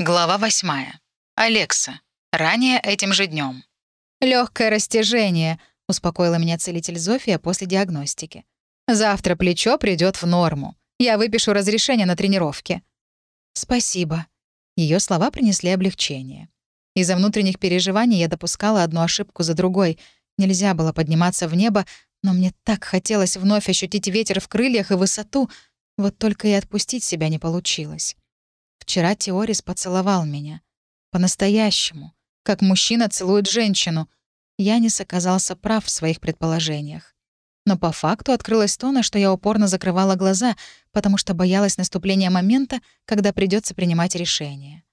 Глава восьмая. Алекса. Ранее этим же днем. Легкое растяжение», — успокоила меня целитель Зофия после диагностики. «Завтра плечо придет в норму. Я выпишу разрешение на тренировки». «Спасибо». Ее слова принесли облегчение. Из-за внутренних переживаний я допускала одну ошибку за другой. Нельзя было подниматься в небо, но мне так хотелось вновь ощутить ветер в крыльях и высоту, вот только и отпустить себя не получилось. Вчера Теорис поцеловал меня. По-настоящему. Как мужчина целует женщину. Янис оказался прав в своих предположениях. Но по факту открылось то, на что я упорно закрывала глаза, потому что боялась наступления момента, когда придется принимать решение.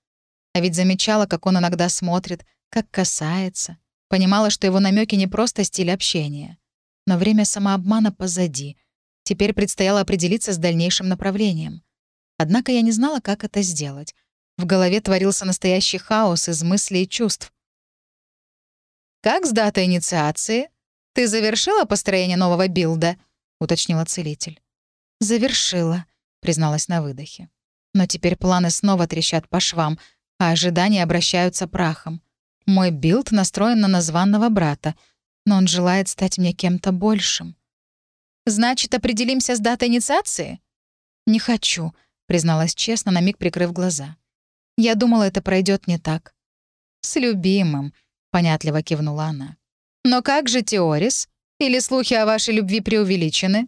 А ведь замечала, как он иногда смотрит, как касается. Понимала, что его намеки не просто стиль общения. Но время самообмана позади. Теперь предстояло определиться с дальнейшим направлением. Однако я не знала, как это сделать. В голове творился настоящий хаос из мыслей и чувств. «Как с датой инициации? Ты завершила построение нового билда?» — уточнила целитель. «Завершила», — призналась на выдохе. «Но теперь планы снова трещат по швам, а ожидания обращаются прахом. Мой билд настроен на названного брата, но он желает стать мне кем-то большим». «Значит, определимся с датой инициации?» «Не хочу», призналась честно, на миг прикрыв глаза. «Я думала, это пройдет не так». «С любимым», — понятливо кивнула она. «Но как же Теорис? Или слухи о вашей любви преувеличены?»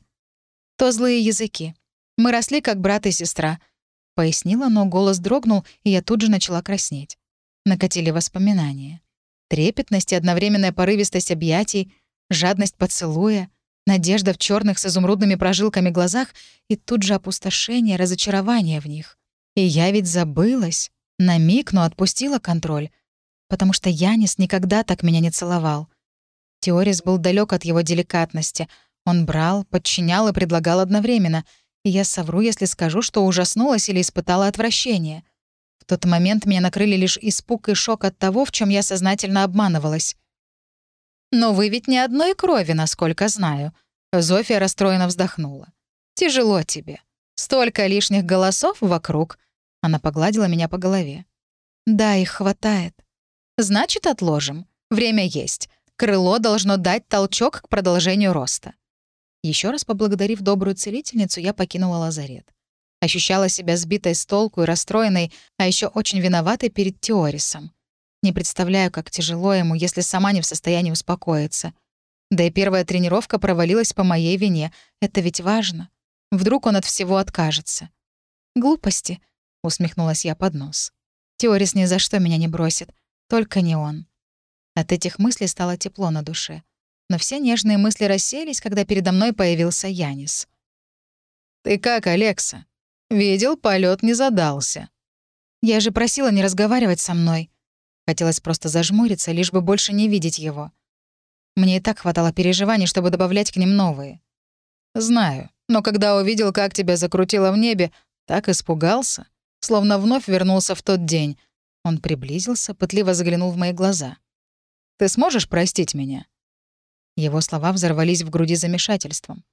«То злые языки. Мы росли как брат и сестра», — пояснила, но голос дрогнул, и я тут же начала краснеть. Накатили воспоминания. Трепетность и одновременная порывистость объятий, жадность поцелуя — надежда в черных с изумрудными прожилками глазах и тут же опустошение, разочарование в них. И я ведь забылась, на миг, но отпустила контроль, потому что Янис никогда так меня не целовал. Теорис был далек от его деликатности. Он брал, подчинял и предлагал одновременно. И я совру, если скажу, что ужаснулась или испытала отвращение. В тот момент меня накрыли лишь испуг и шок от того, в чем я сознательно обманывалась. «Но вы ведь не одной крови, насколько знаю». Зофия расстроенно вздохнула. «Тяжело тебе. Столько лишних голосов вокруг». Она погладила меня по голове. «Да, их хватает». «Значит, отложим. Время есть. Крыло должно дать толчок к продолжению роста». Еще раз поблагодарив добрую целительницу, я покинула лазарет. Ощущала себя сбитой с толку и расстроенной, а еще очень виноватой перед Теорисом. Не представляю, как тяжело ему, если сама не в состоянии успокоиться. Да и первая тренировка провалилась по моей вине. Это ведь важно. Вдруг он от всего откажется. «Глупости», — усмехнулась я под нос. «Теорис ни за что меня не бросит. Только не он». От этих мыслей стало тепло на душе. Но все нежные мысли рассеялись, когда передо мной появился Янис. «Ты как, Алекса? Видел, полет не задался». «Я же просила не разговаривать со мной», Хотелось просто зажмуриться, лишь бы больше не видеть его. Мне и так хватало переживаний, чтобы добавлять к ним новые. «Знаю, но когда увидел, как тебя закрутило в небе, так испугался, словно вновь вернулся в тот день». Он приблизился, пытливо заглянул в мои глаза. «Ты сможешь простить меня?» Его слова взорвались в груди замешательством.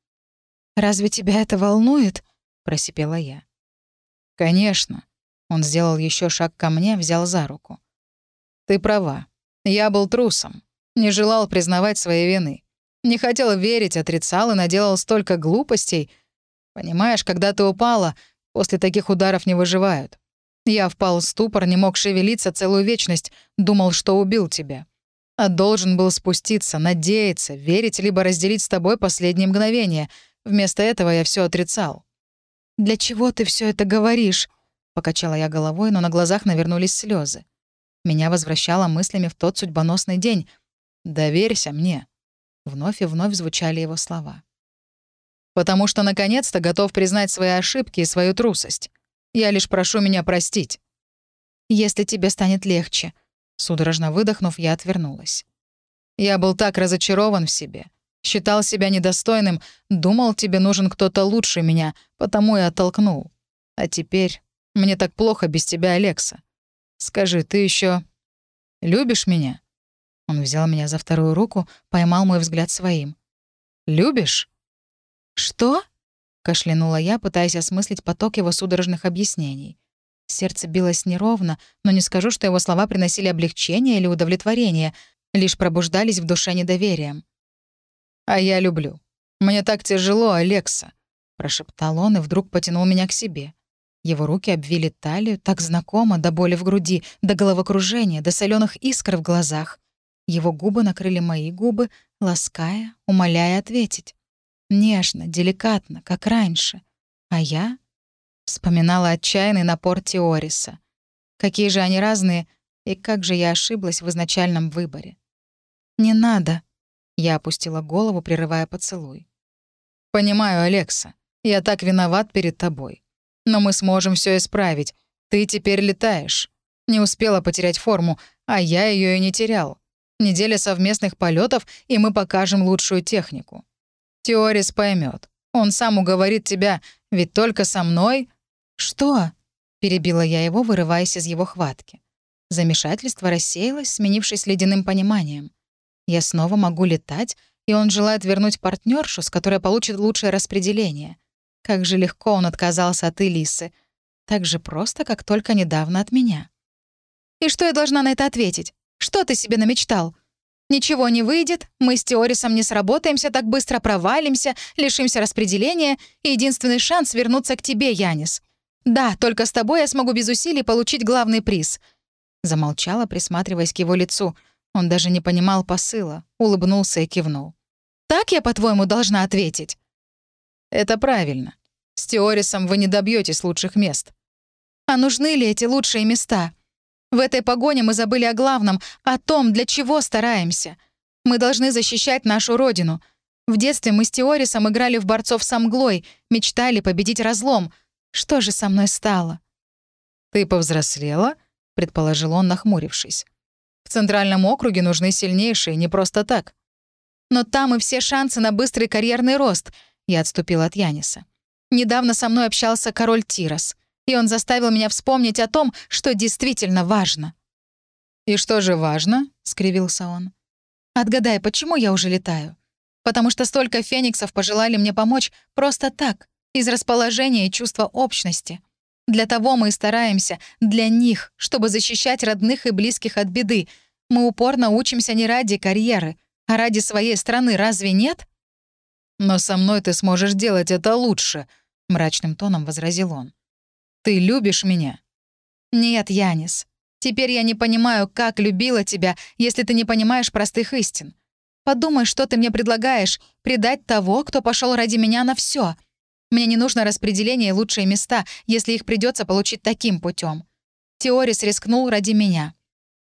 «Разве тебя это волнует?» — просипела я. «Конечно». Он сделал еще шаг ко мне, взял за руку. Ты права. Я был трусом. Не желал признавать своей вины. Не хотел верить, отрицал и наделал столько глупостей. Понимаешь, когда ты упала, после таких ударов не выживают. Я впал в ступор, не мог шевелиться целую вечность, думал, что убил тебя. А должен был спуститься, надеяться, верить, либо разделить с тобой последние мгновения. Вместо этого я все отрицал. «Для чего ты все это говоришь?» Покачала я головой, но на глазах навернулись слезы. Меня возвращало мыслями в тот судьбоносный день. «Доверься мне». Вновь и вновь звучали его слова. «Потому что наконец-то готов признать свои ошибки и свою трусость. Я лишь прошу меня простить». «Если тебе станет легче», — судорожно выдохнув, я отвернулась. «Я был так разочарован в себе. Считал себя недостойным, думал, тебе нужен кто-то лучше меня, потому и оттолкнул. А теперь мне так плохо без тебя, Алекса. Скажи, ты еще любишь меня?» Он взял меня за вторую руку, поймал мой взгляд своим. «Любишь?» «Что?» — кашлянула я, пытаясь осмыслить поток его судорожных объяснений. Сердце билось неровно, но не скажу, что его слова приносили облегчение или удовлетворение, лишь пробуждались в душе недоверием. «А я люблю. Мне так тяжело, Алекса», — прошептал он и вдруг потянул меня к себе. Его руки обвили талию, так знакомо, до боли в груди, до головокружения, до соленых искр в глазах. Его губы накрыли мои губы, лаская, умоляя ответить. Нежно, деликатно, как раньше. А я вспоминала отчаянный напор Теориса. Какие же они разные, и как же я ошиблась в изначальном выборе. «Не надо», — я опустила голову, прерывая поцелуй. «Понимаю, Алекса, я так виноват перед тобой. Но мы сможем все исправить. Ты теперь летаешь. Не успела потерять форму, а я ее и не терял. Неделя совместных полетов, и мы покажем лучшую технику. Теорис поймет. Он сам уговорит тебя, ведь только со мной... Что? Перебила я его, вырываясь из его хватки. Замешательство рассеялось, сменившись ледяным пониманием. Я снова могу летать, и он желает вернуть партнершу, с которой получит лучшее распределение. Как же легко он отказался от Элисы. Так же просто, как только недавно от меня. И что я должна на это ответить? Что ты себе намечтал? Ничего не выйдет, мы с Теорисом не сработаемся, так быстро провалимся, лишимся распределения, и единственный шанс вернуться к тебе, Янис. Да, только с тобой я смогу без усилий получить главный приз». Замолчала, присматриваясь к его лицу. Он даже не понимал посыла, улыбнулся и кивнул. «Так я, по-твоему, должна ответить?» Это правильно. С Теорисом вы не добьетесь лучших мест. А нужны ли эти лучшие места? В этой погоне мы забыли о главном, о том, для чего стараемся. Мы должны защищать нашу родину. В детстве мы с Теорисом играли в борцов с мглой, мечтали победить разлом. Что же со мной стало? «Ты повзрослела?» — предположил он, нахмурившись. «В Центральном округе нужны сильнейшие, не просто так». «Но там и все шансы на быстрый карьерный рост», я отступила от Яниса. Недавно со мной общался король Тирос, и он заставил меня вспомнить о том, что действительно важно. «И что же важно?» — скривился он. «Отгадай, почему я уже летаю? Потому что столько фениксов пожелали мне помочь просто так, из расположения и чувства общности. Для того мы и стараемся, для них, чтобы защищать родных и близких от беды. Мы упорно учимся не ради карьеры, а ради своей страны, разве нет?» «Но со мной ты сможешь делать это лучше», — мрачным тоном возразил он. «Ты любишь меня?» «Нет, Янис. Теперь я не понимаю, как любила тебя, если ты не понимаешь простых истин. Подумай, что ты мне предлагаешь — предать того, кто пошел ради меня на все. Мне не нужно распределение и лучшие места, если их придется получить таким путем. Теорис рискнул ради меня.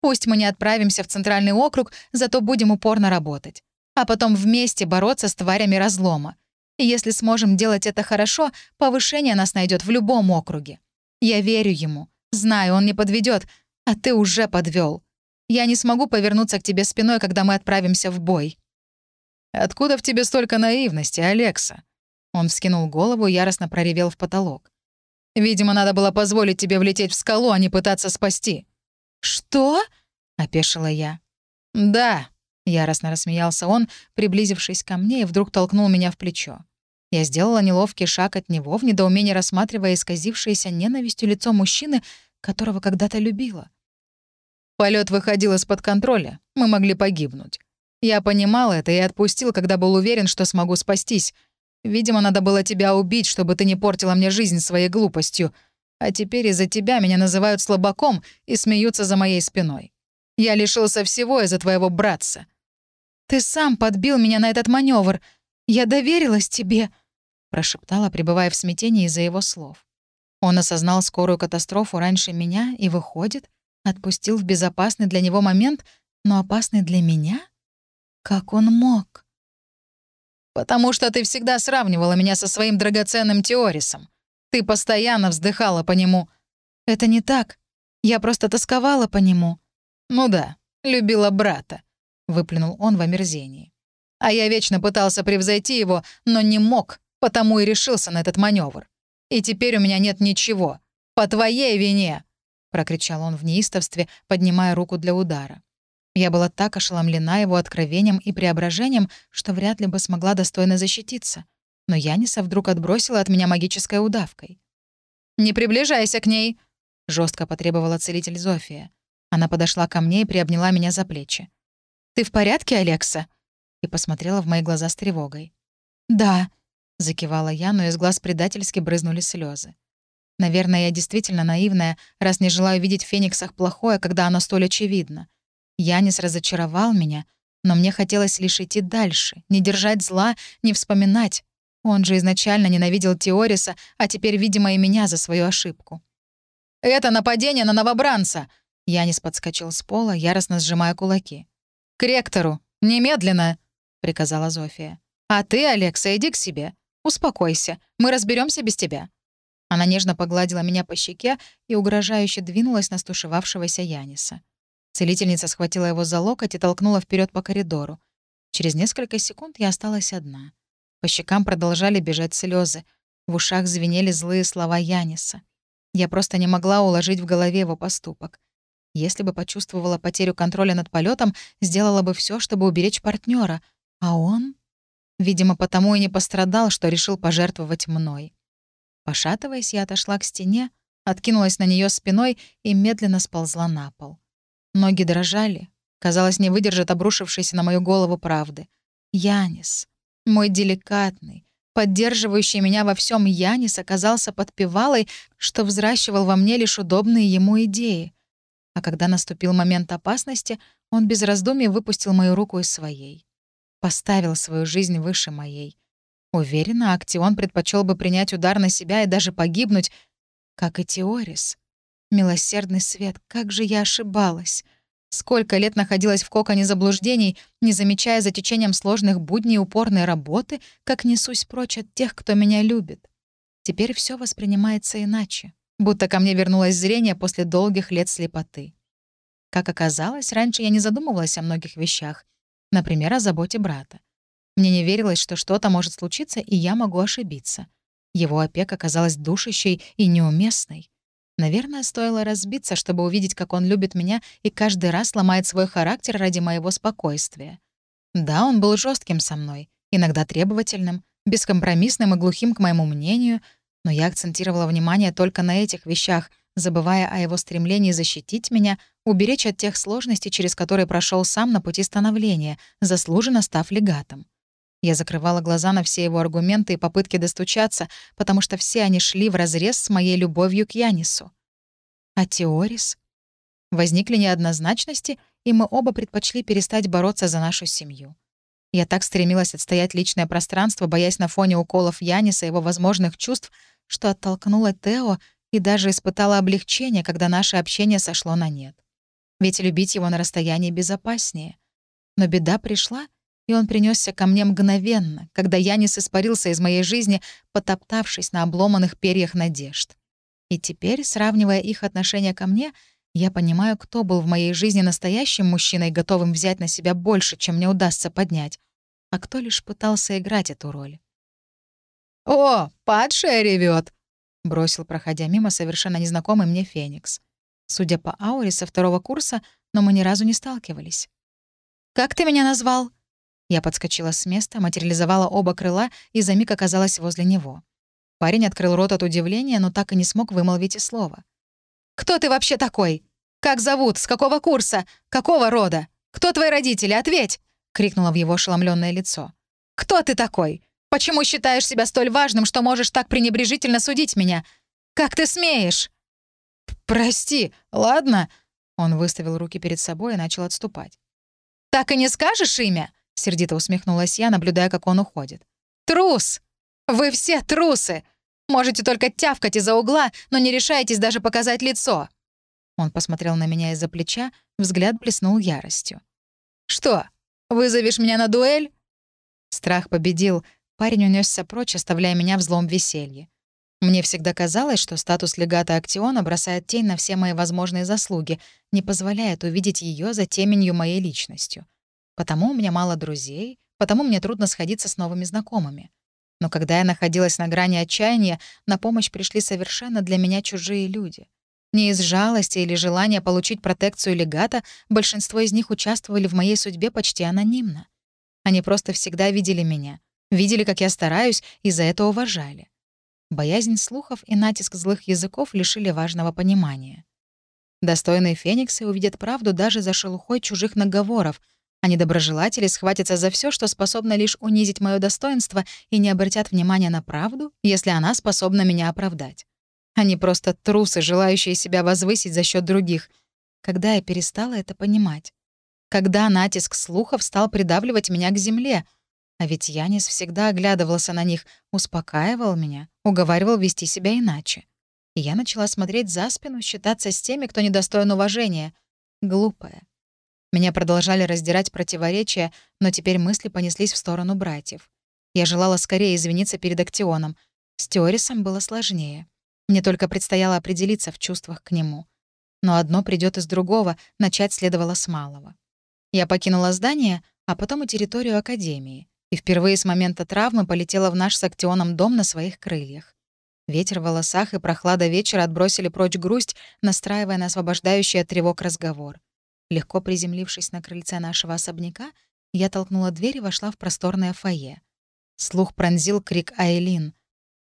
Пусть мы не отправимся в Центральный округ, зато будем упорно работать а потом вместе бороться с тварями разлома. И если сможем делать это хорошо, повышение нас найдет в любом округе. Я верю ему. Знаю, он не подведет, а ты уже подвел. Я не смогу повернуться к тебе спиной, когда мы отправимся в бой». «Откуда в тебе столько наивности, Алекса?» Он вскинул голову и яростно проревел в потолок. «Видимо, надо было позволить тебе влететь в скалу, а не пытаться спасти». «Что?» — опешила я. «Да», Яростно рассмеялся он, приблизившись ко мне и вдруг толкнул меня в плечо. Я сделала неловкий шаг от него, в недоумении рассматривая исказившееся ненавистью лицо мужчины, которого когда-то любила. Полет выходил из-под контроля, мы могли погибнуть. Я понимал это и отпустил, когда был уверен, что смогу спастись. Видимо, надо было тебя убить, чтобы ты не портила мне жизнь своей глупостью. А теперь из-за тебя меня называют слабаком и смеются за моей спиной. Я лишился всего из-за твоего братца. Ты сам подбил меня на этот маневр. Я доверилась тебе», — прошептала, пребывая в смятении из-за его слов. Он осознал скорую катастрофу раньше меня и, выходит, отпустил в безопасный для него момент, но опасный для меня? Как он мог? «Потому что ты всегда сравнивала меня со своим драгоценным Теорисом. Ты постоянно вздыхала по нему». «Это не так. Я просто тосковала по нему». «Ну да, любила брата. — выплюнул он в омерзении. «А я вечно пытался превзойти его, но не мог, потому и решился на этот маневр. И теперь у меня нет ничего. По твоей вине!» — прокричал он в неистовстве, поднимая руку для удара. Я была так ошеломлена его откровением и преображением, что вряд ли бы смогла достойно защититься. Но Яниса вдруг отбросила от меня магической удавкой. «Не приближайся к ней!» — жестко потребовала целитель Зофия. Она подошла ко мне и приобняла меня за плечи. «Ты в порядке, Алекса?» И посмотрела в мои глаза с тревогой. «Да», — закивала я, но из глаз предательски брызнули слезы. Наверное, я действительно наивная, раз не желаю видеть в Фениксах плохое, когда оно столь очевидно. Янис разочаровал меня, но мне хотелось лишь идти дальше, не держать зла, не вспоминать. Он же изначально ненавидел Теориса, а теперь, видимо, и меня за свою ошибку. «Это нападение на новобранца!» Янис подскочил с пола, яростно сжимая кулаки. «К ректору! Немедленно!» — приказала Зофия. «А ты, Алекса, иди к себе. Успокойся. Мы разберемся без тебя». Она нежно погладила меня по щеке и угрожающе двинулась на стушевавшегося Яниса. Целительница схватила его за локоть и толкнула вперед по коридору. Через несколько секунд я осталась одна. По щекам продолжали бежать слезы. В ушах звенели злые слова Яниса. Я просто не могла уложить в голове его поступок. Если бы почувствовала потерю контроля над полетом, сделала бы все, чтобы уберечь партнера. А он? Видимо, потому и не пострадал, что решил пожертвовать мной. Пошатываясь, я отошла к стене, откинулась на нее спиной и медленно сползла на пол. Ноги дрожали, казалось, не выдержат обрушившейся на мою голову правды. Янис, мой деликатный, поддерживающий меня во всем Янис оказался подпевалой, что взращивал во мне лишь удобные ему идеи. А когда наступил момент опасности, он без раздумий выпустил мою руку из своей. Поставил свою жизнь выше моей. Уверена, Актион предпочел бы принять удар на себя и даже погибнуть, как и Теорис. Милосердный свет, как же я ошибалась. Сколько лет находилась в коконе заблуждений, не замечая за течением сложных будней упорной работы, как несусь прочь от тех, кто меня любит. Теперь все воспринимается иначе, будто ко мне вернулось зрение после долгих лет слепоты. Как оказалось, раньше я не задумывалась о многих вещах, например, о заботе брата. Мне не верилось, что что-то может случиться, и я могу ошибиться. Его опека казалась душащей и неуместной. Наверное, стоило разбиться, чтобы увидеть, как он любит меня и каждый раз ломает свой характер ради моего спокойствия. Да, он был жестким со мной, иногда требовательным, бескомпромиссным и глухим к моему мнению, но я акцентировала внимание только на этих вещах, забывая о его стремлении защитить меня, уберечь от тех сложностей, через которые прошел сам на пути становления, заслуженно став легатом. Я закрывала глаза на все его аргументы и попытки достучаться, потому что все они шли вразрез с моей любовью к Янису. А Теорис? Возникли неоднозначности, и мы оба предпочли перестать бороться за нашу семью. Я так стремилась отстоять личное пространство, боясь на фоне уколов Яниса и его возможных чувств, что оттолкнула Тео и даже испытала облегчение, когда наше общение сошло на нет. Ведь любить его на расстоянии безопаснее. Но беда пришла, и он принесся ко мне мгновенно, когда Янис испарился из моей жизни, потоптавшись на обломанных перьях надежд. И теперь, сравнивая их отношение ко мне, я понимаю, кто был в моей жизни настоящим мужчиной, готовым взять на себя больше, чем мне удастся поднять, а кто лишь пытался играть эту роль. «О, падшая ревет! бросил, проходя мимо, совершенно незнакомый мне Феникс. Судя по ауре со второго курса, но мы ни разу не сталкивались. «Как ты меня назвал?» Я подскочила с места, материализовала оба крыла и за миг оказалась возле него. Парень открыл рот от удивления, но так и не смог вымолвить и слова. «Кто ты вообще такой? Как зовут? С какого курса? Какого рода? Кто твои родители? Ответь!» — крикнула в его ошеломленное лицо. «Кто ты такой? Почему считаешь себя столь важным, что можешь так пренебрежительно судить меня? Как ты смеешь?» «Прости, ладно?» Он выставил руки перед собой и начал отступать. «Так и не скажешь имя?» — сердито усмехнулась я, наблюдая, как он уходит. «Трус! Вы все трусы! Можете только тявкать из-за угла, но не решаетесь даже показать лицо!» Он посмотрел на меня из-за плеча, взгляд блеснул яростью. «Что, вызовешь меня на дуэль?» Страх победил, парень унесся прочь, оставляя меня в злом веселье. Мне всегда казалось, что статус легата Актиона бросает тень на все мои возможные заслуги, не позволяет увидеть ее за теменью моей личностью. Потому у меня мало друзей, потому мне трудно сходиться с новыми знакомыми. Но когда я находилась на грани отчаяния, на помощь пришли совершенно для меня чужие люди. Не из жалости или желания получить протекцию легата, большинство из них участвовали в моей судьбе почти анонимно. Они просто всегда видели меня, видели, как я стараюсь, и за это уважали. Боязнь слухов и натиск злых языков лишили важного понимания. Достойные фениксы увидят правду даже за шелухой чужих наговоров, а недоброжелатели схватятся за все, что способно лишь унизить мое достоинство и не обратят внимания на правду, если она способна меня оправдать. Они просто трусы, желающие себя возвысить за счет других. Когда я перестала это понимать? Когда натиск слухов стал придавливать меня к земле? А ведь Янис всегда оглядывался на них, успокаивал меня, уговаривал вести себя иначе. И я начала смотреть за спину, считаться с теми, кто недостоин уважения. Глупая. Меня продолжали раздирать противоречия, но теперь мысли понеслись в сторону братьев. Я желала скорее извиниться перед Актионом. С Теорисом было сложнее. Мне только предстояло определиться в чувствах к нему. Но одно придет из другого, начать следовало с малого. Я покинула здание, а потом и территорию Академии, и впервые с момента травмы полетела в наш с Актионом дом на своих крыльях. Ветер в волосах и прохлада вечера отбросили прочь грусть, настраивая на освобождающий от тревог разговор. Легко приземлившись на крыльце нашего особняка, я толкнула дверь и вошла в просторное фойе. Слух пронзил крик Айлин.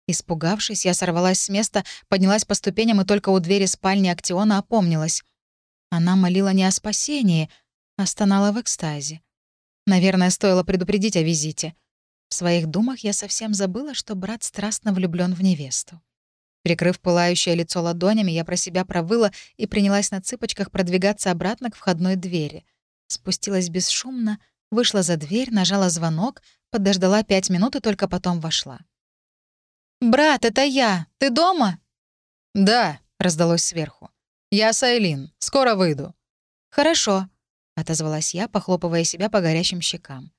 Испугавшись, я сорвалась с места, поднялась по ступеням и только у двери спальни Актиона опомнилась. Она молила не о спасении, а стонала в экстазе. Наверное, стоило предупредить о визите. В своих думах я совсем забыла, что брат страстно влюблен в невесту. Прикрыв пылающее лицо ладонями, я про себя провыла и принялась на цыпочках продвигаться обратно к входной двери. Спустилась бесшумно, вышла за дверь, нажала звонок, подождала пять минут и только потом вошла. «Брат, это я! Ты дома?» «Да», — раздалось сверху. «Я Сайлин. Скоро выйду». «Хорошо», — отозвалась я, похлопывая себя по горящим щекам.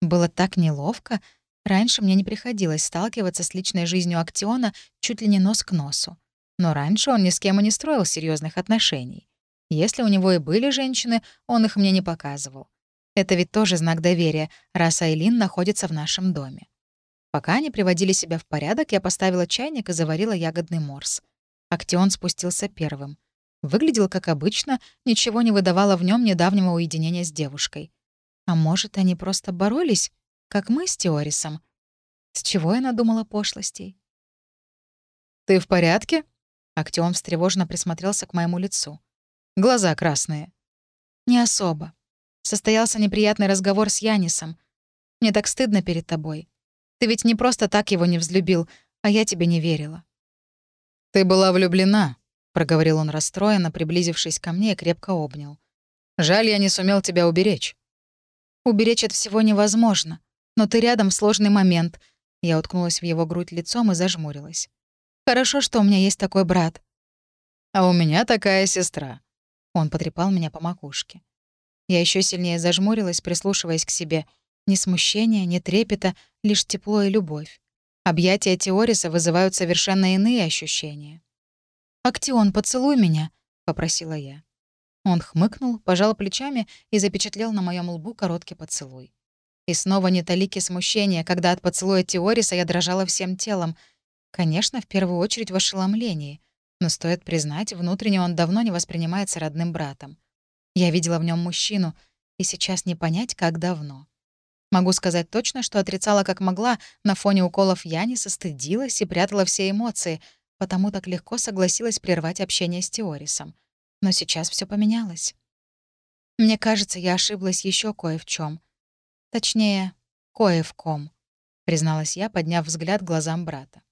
Было так неловко. Раньше мне не приходилось сталкиваться с личной жизнью Актиона чуть ли не нос к носу. Но раньше он ни с кем и не строил серьезных отношений. Если у него и были женщины, он их мне не показывал. Это ведь тоже знак доверия, раз Айлин находится в нашем доме. Пока они приводили себя в порядок, я поставила чайник и заварила ягодный морс. Актион спустился первым. Выглядел как обычно, ничего не выдавало в нем недавнего уединения с девушкой. А может, они просто боролись, как мы с Теорисом? С чего я надумала пошлостей? «Ты в порядке?» Актион встревоженно присмотрелся к моему лицу. «Глаза красные». «Не особо. Состоялся неприятный разговор с Янисом. Мне так стыдно перед тобой. Ты ведь не просто так его не взлюбил, а я тебе не верила». «Ты была влюблена», — проговорил он расстроенно, приблизившись ко мне и крепко обнял. «Жаль, я не сумел тебя уберечь». «Уберечь от всего невозможно. Но ты рядом в сложный момент». Я уткнулась в его грудь лицом и зажмурилась. «Хорошо, что у меня есть такой брат». «А у меня такая сестра». Он потрепал меня по макушке. Я еще сильнее зажмурилась, прислушиваясь к себе — ни смущения, ни трепета, лишь тепло и любовь. Объятия Теориса вызывают совершенно иные ощущения. «Актион, поцелуй меня», — попросила я. Он хмыкнул, пожал плечами и запечатлел на моем лбу короткий поцелуй. И снова не талики смущения, когда от поцелуя Теориса я дрожала всем телом. Конечно, в первую очередь в ошеломлении. Но стоит признать, внутренне он давно не воспринимается родным братом. Я видела в нем мужчину, и сейчас не понять, как давно. Могу сказать точно, что отрицала как могла, на фоне уколов Яниса стыдилась и прятала все эмоции, потому так легко согласилась прервать общение с Теорисом. Но сейчас все поменялось. Мне кажется, я ошиблась еще кое в чем. Точнее, кое в ком, призналась я, подняв взгляд глазам брата.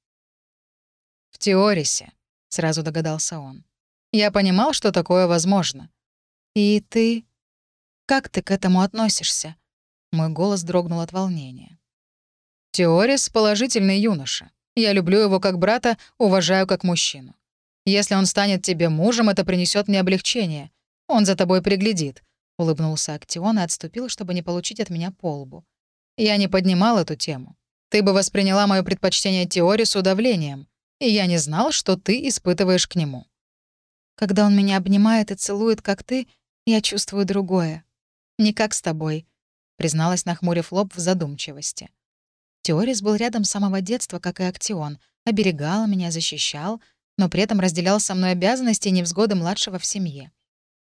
В Теорисе, сразу догадался он. Я понимал, что такое возможно. И ты... Как ты к этому относишься? Мой голос дрогнул от волнения. Теорис — положительный юноша. Я люблю его как брата, уважаю как мужчину. Если он станет тебе мужем, это принесет мне облегчение. Он за тобой приглядит», — улыбнулся Актион и отступил, чтобы не получить от меня полбу. «Я не поднимал эту тему. Ты бы восприняла мое предпочтение Теорису давлением, и я не знал, что ты испытываешь к нему». «Когда он меня обнимает и целует, как ты, я чувствую другое. Не как с тобой», призналась, нахмурив лоб в задумчивости. Теорис был рядом с самого детства, как и Актион, оберегал меня, защищал, но при этом разделял со мной обязанности и невзгоды младшего в семье.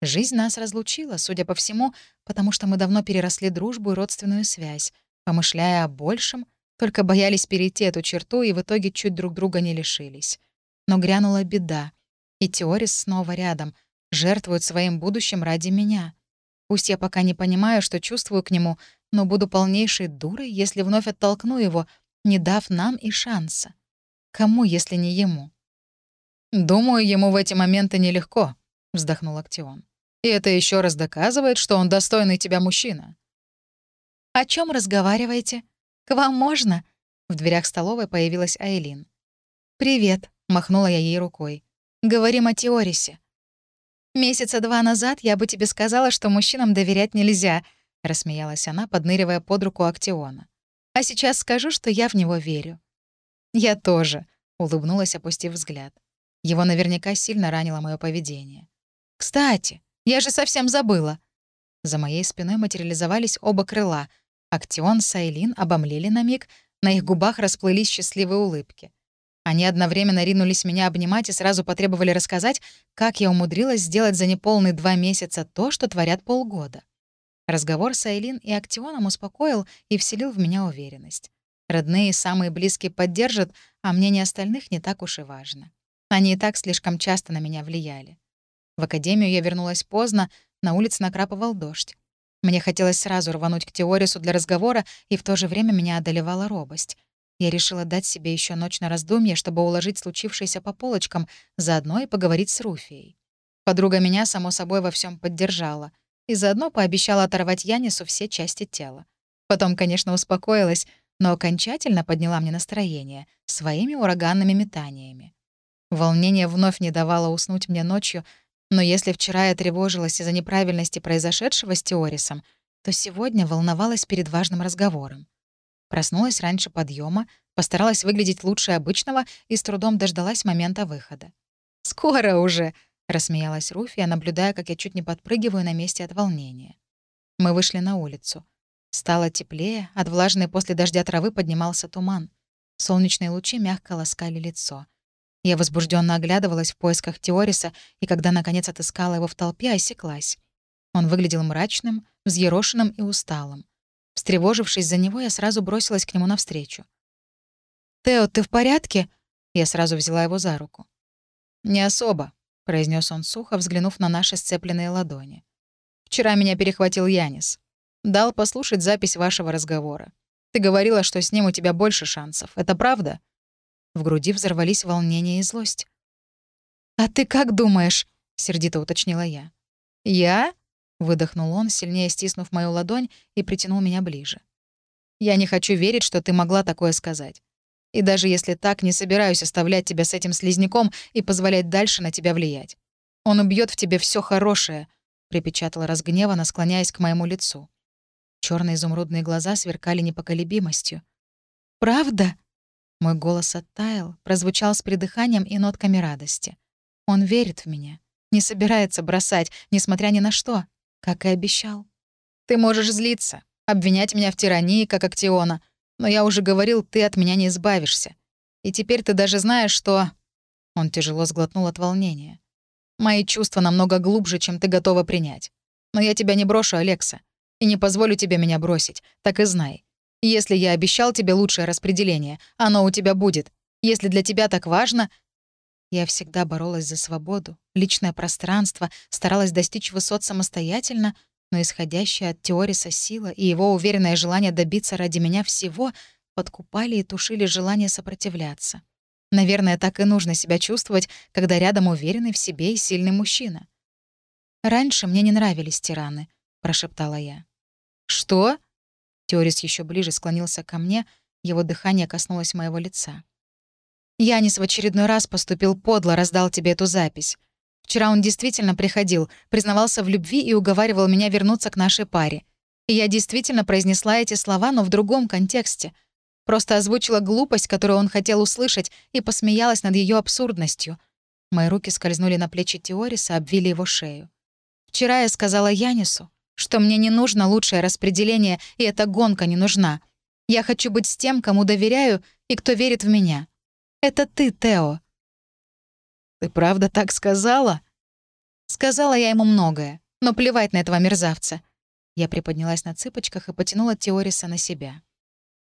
Жизнь нас разлучила, судя по всему, потому что мы давно переросли дружбу и родственную связь, помышляя о большем, Только боялись перейти эту черту и в итоге чуть друг друга не лишились. Но грянула беда. И Теорис снова рядом, жертвует своим будущим ради меня. Пусть я пока не понимаю, что чувствую к нему, но буду полнейшей дурой, если вновь оттолкну его, не дав нам и шанса. Кому, если не ему? «Думаю, ему в эти моменты нелегко», — вздохнул Актион. «И это еще раз доказывает, что он достойный тебя мужчина». «О чем разговариваете? К вам можно?» В дверях столовой появилась Айлин. «Привет», — махнула я ей рукой. «Говорим о Теорисе». «Месяца два назад я бы тебе сказала, что мужчинам доверять нельзя», — рассмеялась она, подныривая под руку Актиона. «А сейчас скажу, что я в него верю». «Я тоже», — улыбнулась, опустив взгляд. Его наверняка сильно ранило мое поведение. «Кстати, я же совсем забыла». За моей спиной материализовались оба крыла. Актион с Айлин обомлели на миг, на их губах расплылись счастливые улыбки. Они одновременно ринулись меня обнимать и сразу потребовали рассказать, как я умудрилась сделать за неполные два месяца то, что творят полгода. Разговор с Айлин и Актионом успокоил и вселил в меня уверенность. Родные и самые близкие поддержат, а мнение остальных не так уж и важно. Они и так слишком часто на меня влияли. В академию я вернулась поздно, на улице накрапывал дождь. Мне хотелось сразу рвануть к Теорису для разговора, и в то же время меня одолевала робость. Я решила дать себе еще ночь на раздумье, чтобы уложить случившееся по полочкам, заодно и поговорить с Руфией. Подруга меня, само собой, во всем поддержала и заодно пообещала оторвать Янису все части тела. Потом, конечно, успокоилась, но окончательно подняла мне настроение своими ураганными метаниями. Волнение вновь не давало уснуть мне ночью, но если вчера я тревожилась из-за неправильности произошедшего с Теорисом, то сегодня волновалась перед важным разговором. Проснулась раньше подъема, постаралась выглядеть лучше обычного и с трудом дождалась момента выхода. «Скоро уже!» — рассмеялась Руфия, наблюдая, как я чуть не подпрыгиваю на месте от волнения. Мы вышли на улицу. Стало теплее, от влажной после дождя травы поднимался туман. Солнечные лучи мягко ласкали лицо — я возбужденно оглядывалась в поисках Теориса, и когда, наконец, отыскала его в толпе, осеклась. Он выглядел мрачным, взъерошенным и усталым. Встревожившись за него, я сразу бросилась к нему навстречу. «Тео, ты в порядке?» Я сразу взяла его за руку. «Не особо», — произнес он сухо, взглянув на наши сцепленные ладони. «Вчера меня перехватил Янис. Дал послушать запись вашего разговора. Ты говорила, что с ним у тебя больше шансов. Это правда?» В груди взорвались волнение и злость. «А ты как думаешь?» — сердито уточнила я. «Я?» — выдохнул он, сильнее стиснув мою ладонь и притянул меня ближе. «Я не хочу верить, что ты могла такое сказать. И даже если так, не собираюсь оставлять тебя с этим слизняком и позволять дальше на тебя влиять. Он убьет в тебе все хорошее», — припечатала разгневанно, склоняясь к моему лицу. Черные изумрудные глаза сверкали непоколебимостью. «Правда?» Мой голос оттаял, прозвучал с придыханием и нотками радости. Он верит в меня, не собирается бросать, несмотря ни на что, как и обещал. Ты можешь злиться, обвинять меня в тирании, как Актиона, но я уже говорил, ты от меня не избавишься. И теперь ты даже знаешь, что...» Он тяжело сглотнул от волнения. «Мои чувства намного глубже, чем ты готова принять. Но я тебя не брошу, Алекса, и не позволю тебе меня бросить, так и знай. Если я обещал тебе лучшее распределение, оно у тебя будет. Если для тебя так важно...» Я всегда боролась за свободу, личное пространство, старалась достичь высот самостоятельно, но исходящая от Теориса сила и его уверенное желание добиться ради меня всего подкупали и тушили желание сопротивляться. Наверное, так и нужно себя чувствовать, когда рядом уверенный в себе и сильный мужчина. «Раньше мне не нравились тираны», — прошептала я. «Что?» Теорис еще ближе склонился ко мне, его дыхание коснулось моего лица. «Янис в очередной раз поступил подло, раздал тебе эту запись. Вчера он действительно приходил, признавался в любви и уговаривал меня вернуться к нашей паре. И я действительно произнесла эти слова, но в другом контексте. Просто озвучила глупость, которую он хотел услышать, и посмеялась над ее абсурдностью. Мои руки скользнули на плечи Теориса, обвили его шею. Вчера я сказала Янису, что мне не нужно лучшее распределение, и эта гонка не нужна. Я хочу быть с тем, кому доверяю и кто верит в меня. Это ты, Тео». «Ты правда так сказала?» Сказала я ему многое, но плевать на этого мерзавца. Я приподнялась на цыпочках и потянула Теориса на себя.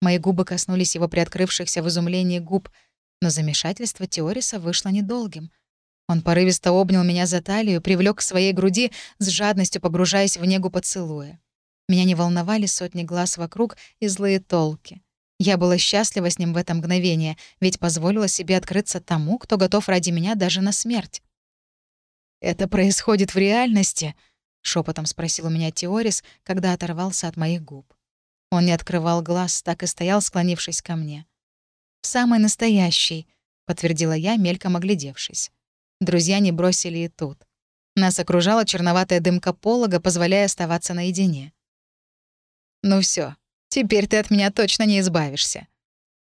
Мои губы коснулись его приоткрывшихся в изумлении губ, но замешательство Теориса вышло недолгим. Он порывисто обнял меня за талию, привлек к своей груди, с жадностью погружаясь в негу поцелуя. Меня не волновали сотни глаз вокруг и злые толки. Я была счастлива с ним в это мгновение, ведь позволила себе открыться тому, кто готов ради меня даже на смерть. «Это происходит в реальности?» — шепотом спросил у меня Теорис, когда оторвался от моих губ. Он не открывал глаз, так и стоял, склонившись ко мне. «Самый настоящий», — подтвердила я, мельком оглядевшись. Друзья не бросили и тут. Нас окружала черноватая дымка полога, позволяя оставаться наедине. «Ну все, теперь ты от меня точно не избавишься».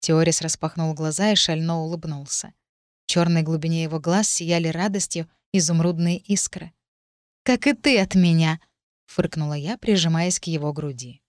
Теорис распахнул глаза и шально улыбнулся. В черной глубине его глаз сияли радостью изумрудные искры. «Как и ты от меня!» — фыркнула я, прижимаясь к его груди.